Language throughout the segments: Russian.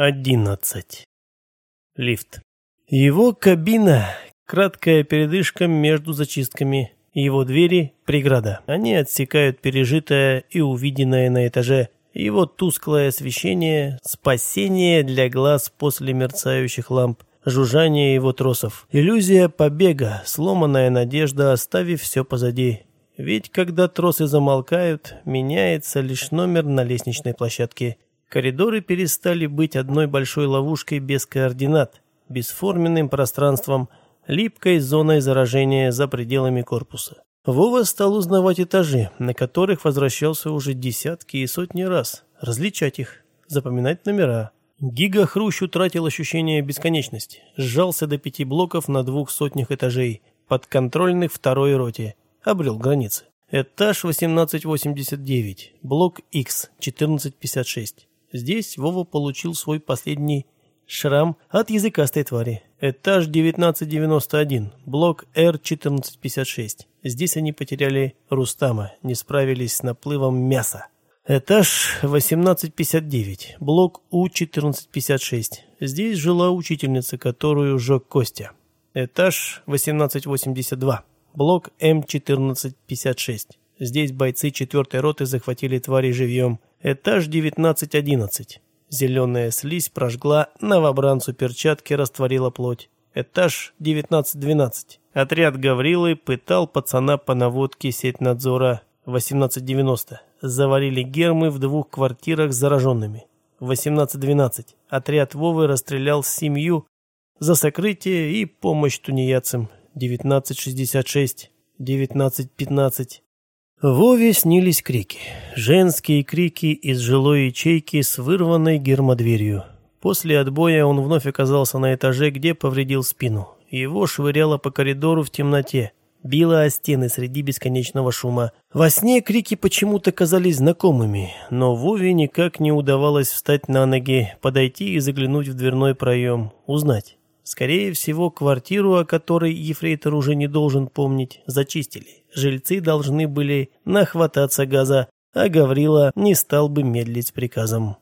11. Лифт. Его кабина – краткая передышка между зачистками. Его двери – преграда. Они отсекают пережитое и увиденное на этаже. Его тусклое освещение – спасение для глаз после мерцающих ламп. Жужжание его тросов. Иллюзия побега, сломанная надежда, оставив все позади. Ведь когда тросы замолкают, меняется лишь номер на лестничной площадке – Коридоры перестали быть одной большой ловушкой без координат, бесформенным пространством, липкой зоной заражения за пределами корпуса. Вова стал узнавать этажи, на которых возвращался уже десятки и сотни раз, различать их, запоминать номера. Гига Хрущ утратил ощущение бесконечности, сжался до пяти блоков на двух сотнях этажей, подконтрольных второй роте, обрел границы. Этаж 1889, блок X 1456. Здесь Вова получил свой последний шрам от языкастой твари. Этаж 1991, блок Р-1456. Здесь они потеряли Рустама, не справились с наплывом мяса. Этаж 1859, блок У-1456. Здесь жила учительница, которую жег Костя. Этаж 1882, блок М-1456. Здесь бойцы четвертой роты захватили твари живьем. Этаж 1911. Зеленая слизь прожгла новобранцу перчатки, растворила плоть. Этаж 1912. Отряд Гаврилы пытал пацана по наводке сеть надзора 1890. Заварили гермы в двух квартирах с зараженными. 1812. Отряд Вовы расстрелял семью за сокрытие и помощь тунеядцам. 1966. 1915. Вове снились крики. Женские крики из жилой ячейки с вырванной гермодверью. После отбоя он вновь оказался на этаже, где повредил спину. Его швыряло по коридору в темноте. Било о стены среди бесконечного шума. Во сне крики почему-то казались знакомыми, но Вове никак не удавалось встать на ноги, подойти и заглянуть в дверной проем, узнать. Скорее всего, квартиру, о которой ефрейтор уже не должен помнить, зачистили. Жильцы должны были нахвататься газа, а Гаврила не стал бы медлить приказом.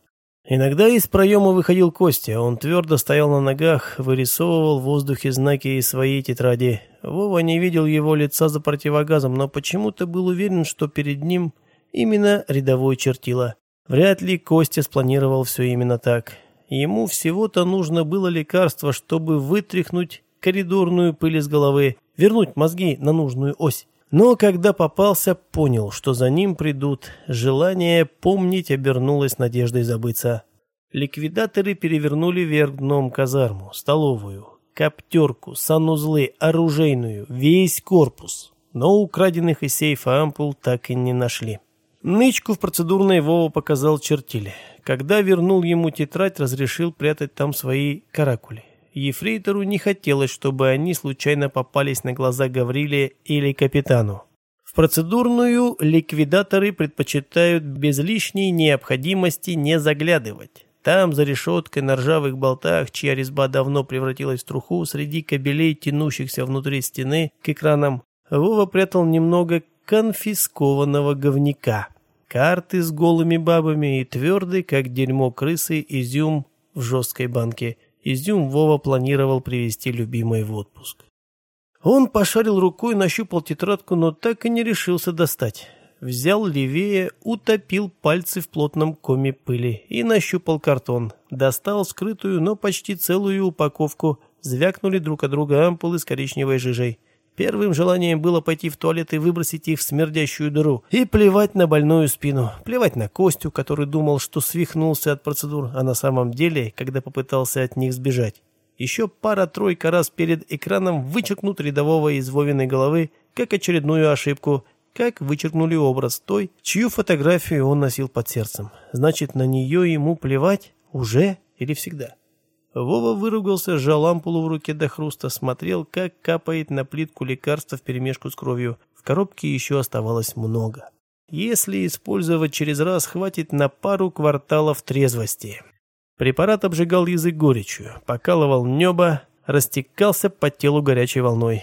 Иногда из проема выходил Костя, он твердо стоял на ногах, вырисовывал в воздухе знаки из своей тетради. Вова не видел его лица за противогазом, но почему-то был уверен, что перед ним именно рядовой чертила. Вряд ли Костя спланировал все именно так. Ему всего-то нужно было лекарство, чтобы вытряхнуть коридорную пыль из головы, вернуть мозги на нужную ось. Но когда попался, понял, что за ним придут. Желание помнить обернулось надеждой забыться. Ликвидаторы перевернули вверх дном казарму, столовую, коптерку, санузлы, оружейную, весь корпус. Но украденных из сейфа ампул так и не нашли. Нычку в процедурной Вова показал чертили. Когда вернул ему тетрадь, разрешил прятать там свои каракули. Ефрейтору не хотелось, чтобы они случайно попались на глаза Гавриле или капитану. В процедурную ликвидаторы предпочитают без лишней необходимости не заглядывать. Там, за решеткой на ржавых болтах, чья резьба давно превратилась в труху, среди кабелей, тянущихся внутри стены к экранам, Вова прятал немного конфискованного говнюка карты с голыми бабами и твердый, как дерьмо крысы, изюм в жесткой банке. Изюм Вова планировал привезти любимой в отпуск. Он пошарил рукой, нащупал тетрадку, но так и не решился достать. Взял левее, утопил пальцы в плотном коме пыли и нащупал картон. Достал скрытую, но почти целую упаковку. Звякнули друг от друга ампулы с коричневой жижей. Первым желанием было пойти в туалет и выбросить их в смердящую дыру. И плевать на больную спину. Плевать на Костю, который думал, что свихнулся от процедур, а на самом деле, когда попытался от них сбежать. Еще пара-тройка раз перед экраном вычеркнут рядового из Вовиной головы, как очередную ошибку, как вычеркнули образ той, чью фотографию он носил под сердцем. Значит, на нее ему плевать уже или всегда. Вова выругался, сжал ампулу в руке до хруста, смотрел, как капает на плитку лекарство вперемешку с кровью. В коробке еще оставалось много. Если использовать через раз, хватит на пару кварталов трезвости. Препарат обжигал язык горечью, покалывал небо, растекался по телу горячей волной.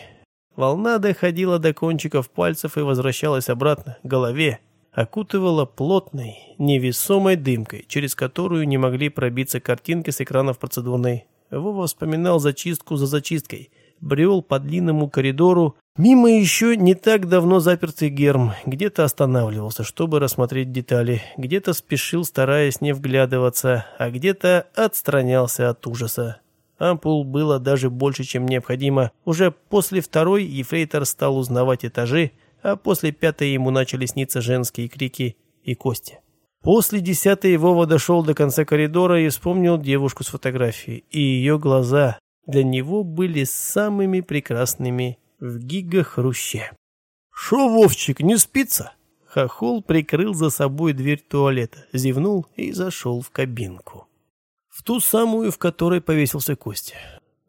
Волна доходила до кончиков пальцев и возвращалась обратно, к голове. Окутывала плотной, невесомой дымкой, через которую не могли пробиться картинки с экранов процедурной. Вова вспоминал зачистку за зачисткой, брел по длинному коридору, мимо еще не так давно запертый герм, где-то останавливался, чтобы рассмотреть детали, где-то спешил, стараясь не вглядываться, а где-то отстранялся от ужаса. Ампул было даже больше, чем необходимо. Уже после второй ефрейтор стал узнавать этажи, а после пятой ему начали сниться женские крики и кости. После десятой Вова дошел до конца коридора и вспомнил девушку с фотографией, и ее глаза для него были самыми прекрасными в гигахруще. «Шо, Вовчик, не спится?» Хохол прикрыл за собой дверь туалета, зевнул и зашел в кабинку. В ту самую, в которой повесился Костя.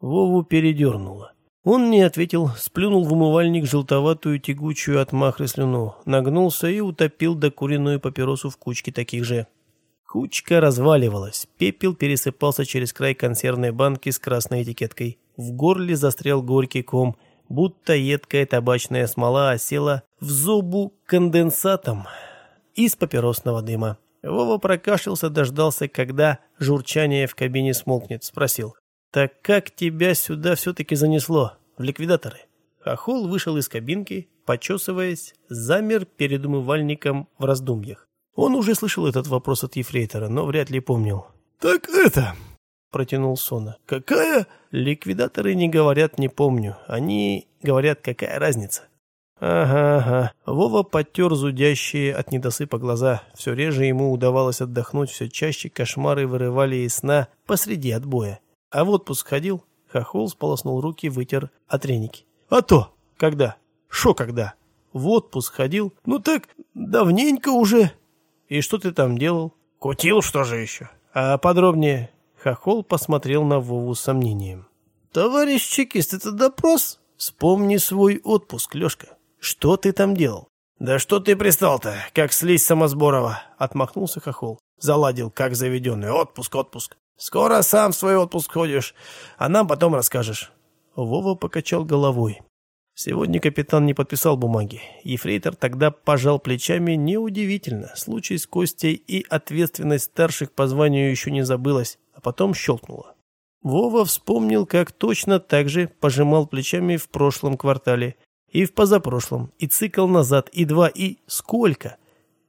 Вову передернуло. Он не ответил, сплюнул в умывальник желтоватую тягучую от махры слюну, нагнулся и утопил докуренную папиросу в кучке таких же. Кучка разваливалась, пепел пересыпался через край консервной банки с красной этикеткой. В горле застрял горький ком, будто едкая табачная смола осела в зубу конденсатом из папиросного дыма. Вова прокашлялся, дождался, когда журчание в кабине смолкнет, спросил. «Так как тебя сюда все-таки занесло? В ликвидаторы?» Хохол вышел из кабинки, почесываясь, замер перед умывальником в раздумьях. Он уже слышал этот вопрос от ефрейтора, но вряд ли помнил. «Так это...» — протянул Сона. «Какая?» «Ликвидаторы не говорят «не помню». Они говорят «какая разница?» Ага, ага. Вова потер зудящие от недосыпа глаза. Все реже ему удавалось отдохнуть, все чаще кошмары вырывали из сна посреди отбоя. А в отпуск ходил? Хохол сполоснул руки, вытер от треники. А то! Когда? Шо когда? В отпуск ходил? Ну так, давненько уже. И что ты там делал? Кутил, что же еще? А подробнее? Хохол посмотрел на Вову с сомнением. Товарищ чекист, это допрос? Вспомни свой отпуск, Лешка. Что ты там делал? «Да что ты пристал-то, как слизь Самосборова?» — отмахнулся Хохол. Заладил, как заведенный. «Отпуск, отпуск. Скоро сам в свой отпуск ходишь, а нам потом расскажешь». Вова покачал головой. Сегодня капитан не подписал бумаги. Ефрейтор тогда пожал плечами неудивительно. Случай с Костей и ответственность старших по званию еще не забылась, а потом щелкнуло. Вова вспомнил, как точно так же пожимал плечами в прошлом квартале. И в позапрошлом, и цикл назад, и два, и сколько.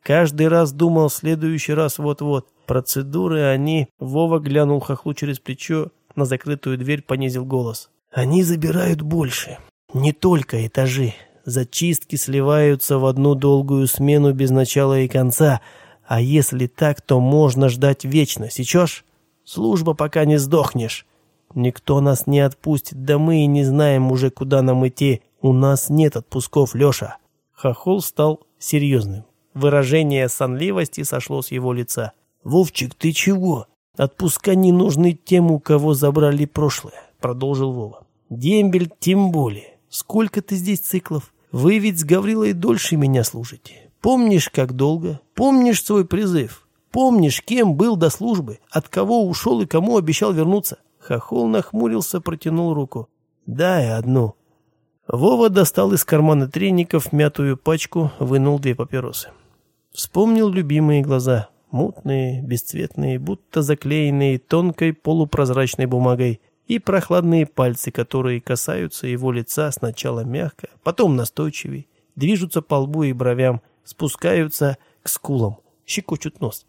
Каждый раз думал, следующий раз вот-вот. Процедуры они... Вова глянул хохлу через плечо, на закрытую дверь понизил голос. Они забирают больше. Не только этажи. Зачистки сливаются в одну долгую смену без начала и конца. А если так, то можно ждать вечно. Сечешь? Служба, пока не сдохнешь. Никто нас не отпустит, да мы и не знаем уже, куда нам идти. У нас нет отпусков, Леша. Хохол стал серьезным. Выражение сонливости сошло с его лица. «Вовчик, ты чего? Отпуска не нужны тем, у кого забрали прошлое», — продолжил Вова. «Дембель тем более. Сколько ты здесь циклов? Вы ведь с Гаврилой дольше меня служите. Помнишь, как долго? Помнишь свой призыв? Помнишь, кем был до службы? От кого ушел и кому обещал вернуться?» Хохол нахмурился, протянул руку. «Дай одну». Вова достал из кармана треников мятую пачку, вынул две папиросы. Вспомнил любимые глаза, мутные, бесцветные, будто заклеенные тонкой полупрозрачной бумагой, и прохладные пальцы, которые касаются его лица сначала мягко, потом настойчивее, движутся по лбу и бровям, спускаются к скулам, щекочут нос.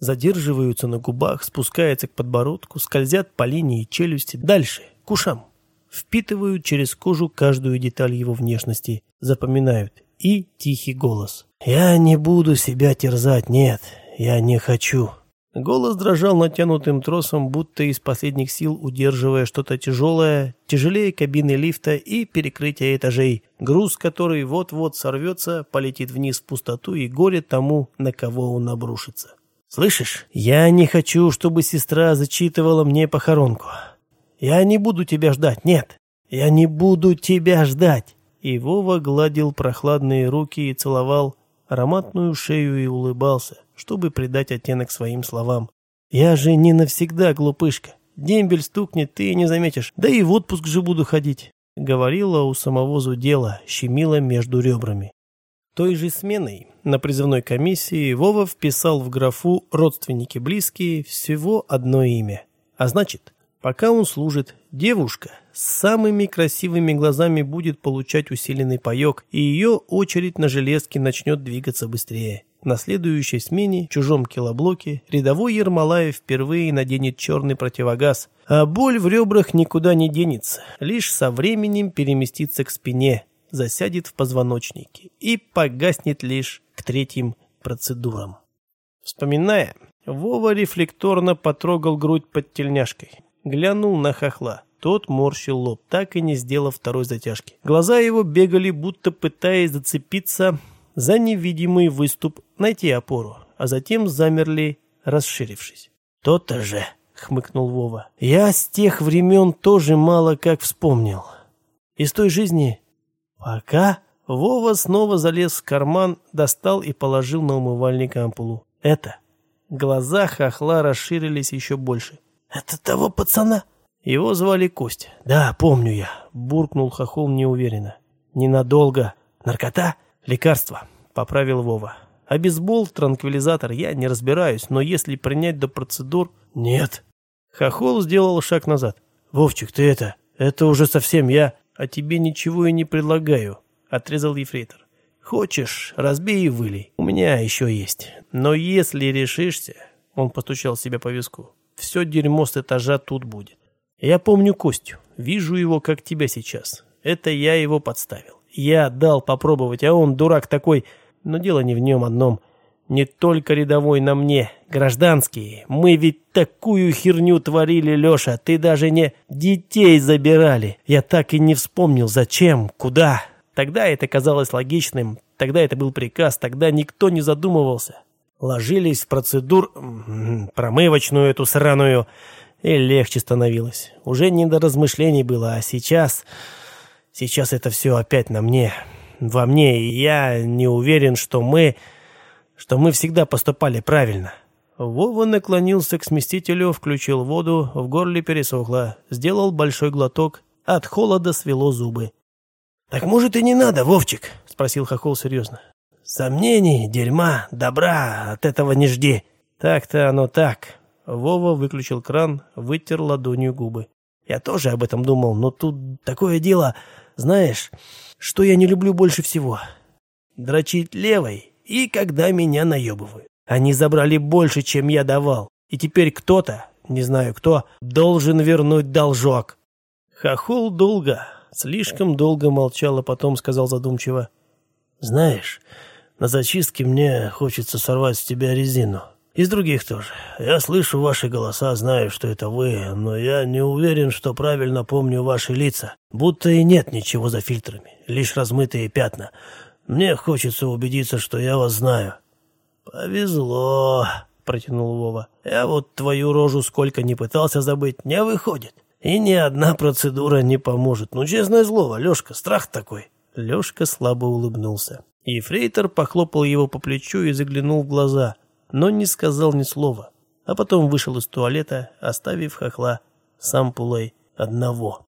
Задерживаются на губах, спускаются к подбородку, скользят по линии челюсти, дальше, к ушам. Впитывают через кожу каждую деталь его внешности, запоминают. И тихий голос. «Я не буду себя терзать, нет, я не хочу». Голос дрожал натянутым тросом, будто из последних сил удерживая что-то тяжелое, тяжелее кабины лифта и перекрытия этажей, груз, который вот-вот сорвется, полетит вниз в пустоту и горе тому, на кого он обрушится. «Слышишь, я не хочу, чтобы сестра зачитывала мне похоронку. Я не буду тебя ждать, нет, я не буду тебя ждать». И Вова гладил прохладные руки и целовал ароматную шею и улыбался, чтобы придать оттенок своим словам. «Я же не навсегда, глупышка. Дембель стукнет, ты не заметишь. Да и в отпуск же буду ходить», — говорила у самого Зудела, щемила между ребрами. Той же сменой на призывной комиссии Вова вписал в графу «родственники близкие» всего одно имя. А значит, пока он служит, девушка с самыми красивыми глазами будет получать усиленный паек, и ее очередь на железке начнет двигаться быстрее. На следующей смене, чужом килоблоке, рядовой Ермолаев впервые наденет черный противогаз, а боль в ребрах никуда не денется, лишь со временем переместится к спине, засядет в позвоночнике и погаснет лишь к третьим процедурам. Вспоминая, Вова рефлекторно потрогал грудь под тельняшкой, глянул на хохла. Тот морщил лоб, так и не сделав второй затяжки. Глаза его бегали, будто пытаясь зацепиться за невидимый выступ, найти опору, а затем замерли, расширившись. «То-то же!» — хмыкнул Вова. «Я с тех времен тоже мало как вспомнил. Из той жизни Пока Вова снова залез в карман, достал и положил на умывальник ампулу. Это. Глаза хохла расширились еще больше. Это того пацана? Его звали Костя. Да, помню я. Буркнул хохол неуверенно. Ненадолго. Наркота? Лекарство. Поправил Вова. А бейсбол, транквилизатор, я не разбираюсь, но если принять до процедур... Нет. Хохол сделал шаг назад. Вовчик, ты это... Это уже совсем я... «А тебе ничего и не предлагаю», — отрезал ефрейтор. «Хочешь, разбей и вылей. У меня еще есть. Но если решишься...» — он постучал себя по виску. «Все дерьмо с этажа тут будет. Я помню Костю. Вижу его, как тебя сейчас. Это я его подставил. Я дал попробовать, а он, дурак такой... Но дело не в нем одном. Не только рядовой на мне, гражданские. Мы ведь такую херню творили, Леша, ты даже не детей забирали. Я так и не вспомнил, зачем, куда. Тогда это казалось логичным, тогда это был приказ, тогда никто не задумывался. Ложились в процедур... промывочную эту сраную, и легче становилось. Уже не до размышлений было, а сейчас... Сейчас это все опять на мне, во мне, и я не уверен, что мы что мы всегда поступали правильно. Вова наклонился к сместителю, включил воду, в горле пересохло, сделал большой глоток, от холода свело зубы. «Так может и не надо, Вовчик?» — спросил Хохол серьезно. «Сомнений, дерьма, добра от этого не жди». «Так-то оно так». Вова выключил кран, вытер ладонью губы. «Я тоже об этом думал, но тут такое дело, знаешь, что я не люблю больше всего. Дрочить левой и когда меня наебывают. Они забрали больше, чем я давал, и теперь кто-то, не знаю кто, должен вернуть должок. Хохол долго, слишком долго молчал, а потом сказал задумчиво. «Знаешь, на зачистке мне хочется сорвать с тебя резину. Из других тоже. Я слышу ваши голоса, знаю, что это вы, но я не уверен, что правильно помню ваши лица. Будто и нет ничего за фильтрами, лишь размытые пятна. Мне хочется убедиться, что я вас знаю». «Повезло», — протянул Вова. «Я вот твою рожу сколько не пытался забыть, не выходит. И ни одна процедура не поможет. Ну, честное слово, Лешка, страх такой». Лешка слабо улыбнулся. Ефрейтор похлопал его по плечу и заглянул в глаза, но не сказал ни слова, а потом вышел из туалета, оставив хохла сам пулой одного.